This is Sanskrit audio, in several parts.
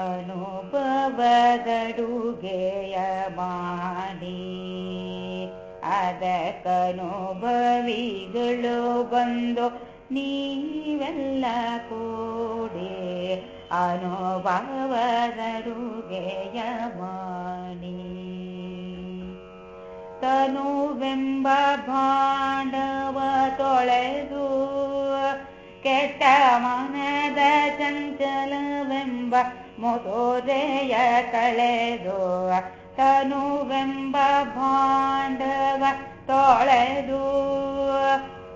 ಅನುಭವದಡುಗೆಯ ಮಾಡಿ ಅದಕ್ಕನುಭವಿಗಳು ಬಂದು ನೀವೆಲ್ಲ ಕೂಡಿ ಅನುಭವದಡುಗೆಯ ಮಾಡಿ ತನುವೆಂಬ ಭಾಂಡವ ತೊಳೆದು ಕೆಟ್ಟ ಮನದ ಚಂಚಲವೆಂಬ ಮುದುರೆಯ ಕಳೆದು ತನುವೆಂಬ ಭಾಂಡವ ತೊಳೆದು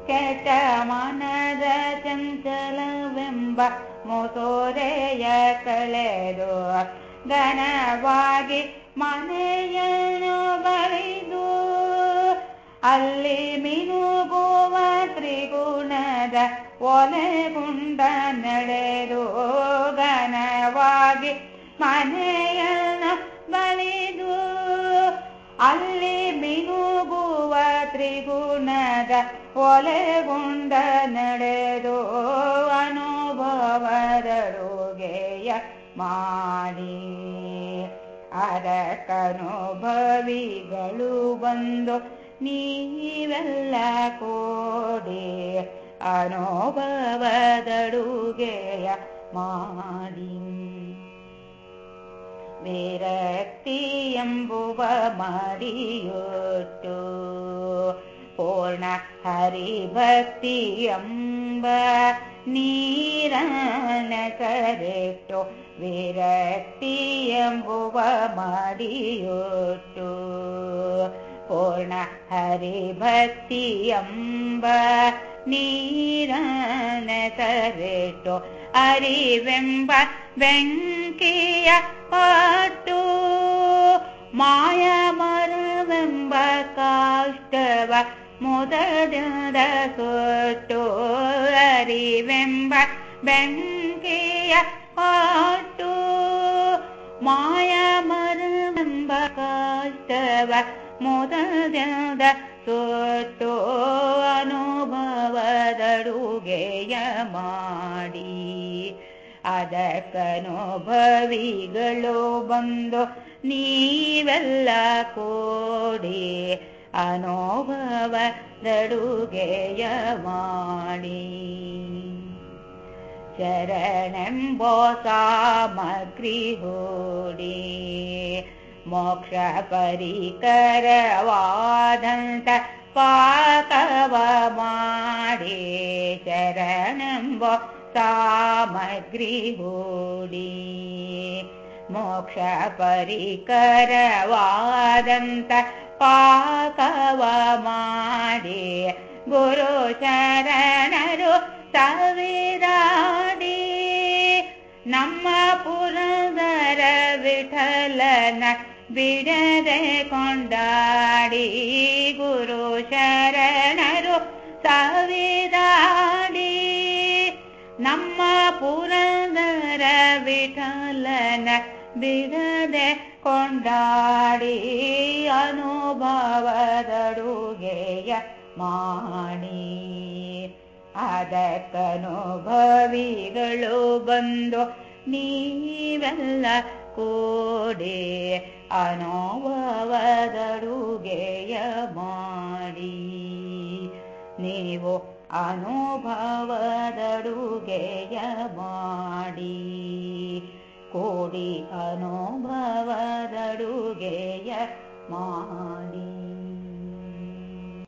ಕೆಟ್ಟ ಮನದ ಚಂಚಲವೆಂಬ ಮುದುರೆಯ ಕಳೆದು ಘನವಾಗಿ ಮನೆಯನ್ನು ಬಳಿದು ಅಲ್ಲಿ ಮಿನುಗುವ ತ್ರಿಗುಣದ ಒಲೆಗುಂಡ ನಡೆದು ಘನವಾಗಿ ಮನೆಯನ್ನು ಬಳಿದು ಅಲ್ಲಿ ಮಿನುಗುವ ತ್ರಿಗುಣದ ಒಲೆಗುಂಡ ನಡೆದು ಅನುಭವದರುಗೆಯ ಮಾಡಿ ಅದಕ್ಕನುಭವಿಗಳು ಬಂದು ನೀವೆಲ್ಲ ಕೋಡಿ ಅನುಭವದಡುಗೆಯ ಮಾಡಿ ವಿರಕ್ತಿ ಎಂಬುವ ಮರಿಯೊಟ್ಟು ಪೂರ್ಣ ಹರಿಭಕ್ತಿ ಎಂಬ ನೀರನ ಕರೆಟ್ಟು ವಿರಕ್ತಿ ಎಂಬುವ ಮಾಡಿಯೊಟ್ಟು ಪೂರ್ಣ ಹರಿಭಕ್ತಿ ಎಂಬ ನೀರನ ಕರೆಟ್ಟು ಅರಿವೆಂಬ ಬೆಂಕಿಯ ಪಟ್ಟು ಮಾಯ ಮರವೆಂಬ ಕಾಷ್ಟವ ಮುದದಿಂದ ಸುಟ್ಟು ಅರಿವೆಂಬ ಬೆಂಕಿಯ ಪಟ್ಟು ಮಾಯ ಮರವೆಂಬ ಕಾಷ್ಟವ ಮುದದಿಂದ ಸುಟ್ಟು ಅನುಭವದಡುಗೆಯ ಮಾಡಿ. ಅದಕ್ಕನುಭವಿಗಳು ಬಂದು ನೀವೆಲ್ಲ ಕೋಡಿ ಅನುಭವದಡುಗೆಯ ಮಾಡಿ. ಶರಣೆಂಬೋ ಸಾಮಗ್ರಿ ಹೂಡಿ ಮೋಕ್ಷ ಪರಿಕರವಾದಂತ ಪಾಕವ ಮಾಡಿ ಶರಣೆಂಬೋ ಸಾಮಗ್ರಿ ಹೂಡಿ ಮೋಕ್ಷ ಪರಿಕರವಾದಂತ ಪಾಕವ ಮಾಡಿ ಗುರು ಶರಣರು ಸಾವಿರಾಡಿ ನಮ್ಮ ಪುರದರ ವಿಠಲನ ಬಿಡದೆ ಕೊಂಡಾಡಿ ಗುರು ಶರಣರು ಸಾವಿರಾಡಿ ನಮ್ಮ ಪುರದರ ವಿಠಲನ ಬಿಡದೆ ಕೊಂಡಾಡಿ ಅನುಭವದಡುಗೆಯ ಮಾಡಿ ಅದಕ್ಕನುಭವಿಗಳು ಬಂದು ನೀವೆಲ್ಲ ಕೂಡಿ ಅನುಭವದಡುಗೆಯ ಮಾಡಿ ನೀವು ಅನುಭವದಡುಗೆಯ ಮಾಡಿ ಕೂಡಿ ಅನುಭವದಡುಗೆಯ ಮಾಡಿ